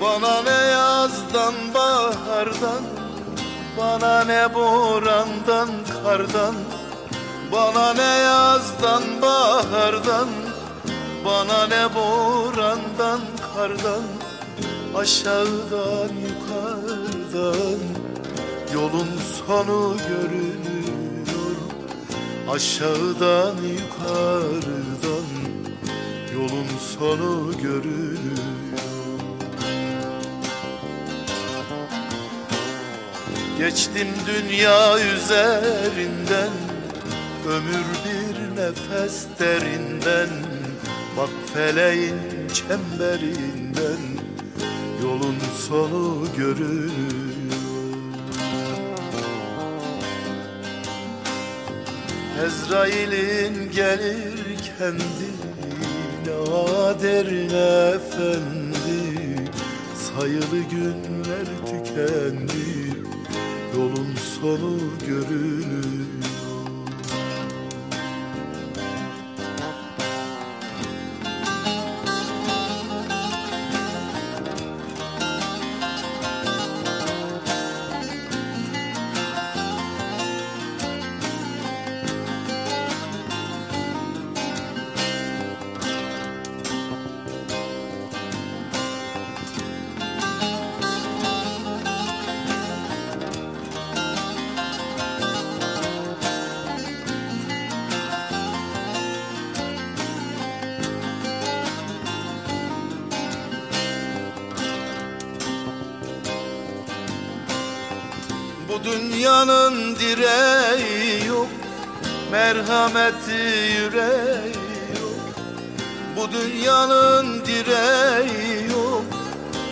Bana ne yazdan bahardan? Bana ne borandan kardan? Bana ne yazdan bahardan? Bana ne borandan kardan? Aşağıdan yukarıdan Yolun sonu görünüyor. Aşağıdan yukarıdan Yolun sonu görünüyor Geçtim dünya üzerinden Ömür bir nefes derinden Bak feleğin çemberinden Yolun sonu görünüyor. Ezrail'in gelir kendi Naderine efendi Sayılı günler tükendi Yolun sonu görünüyor Bu dünyanın direği yok Merhameti yüreği yok. Bu dünyanın direği yok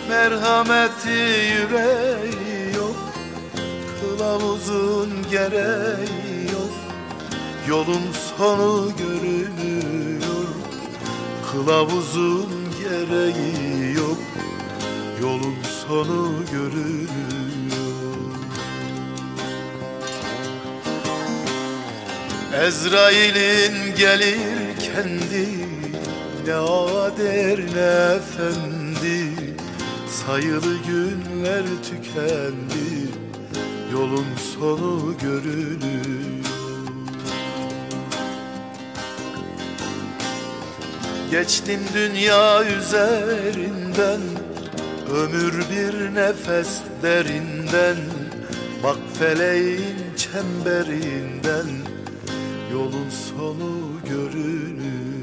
Merhameti yüreği yok. Kılavuzun gereği yok Yolun sonu görünüyor. Kılavuzun gereği yok Yolun sonu görünüyor Ezrail'in gelir kendi Ne ader ne efendi. Sayılı günler tükendi Yolun sonu görünüyor Geçtim dünya üzerinden Ömür bir nefes derinden Bak feleğin çemberinden Yolun sonu görünür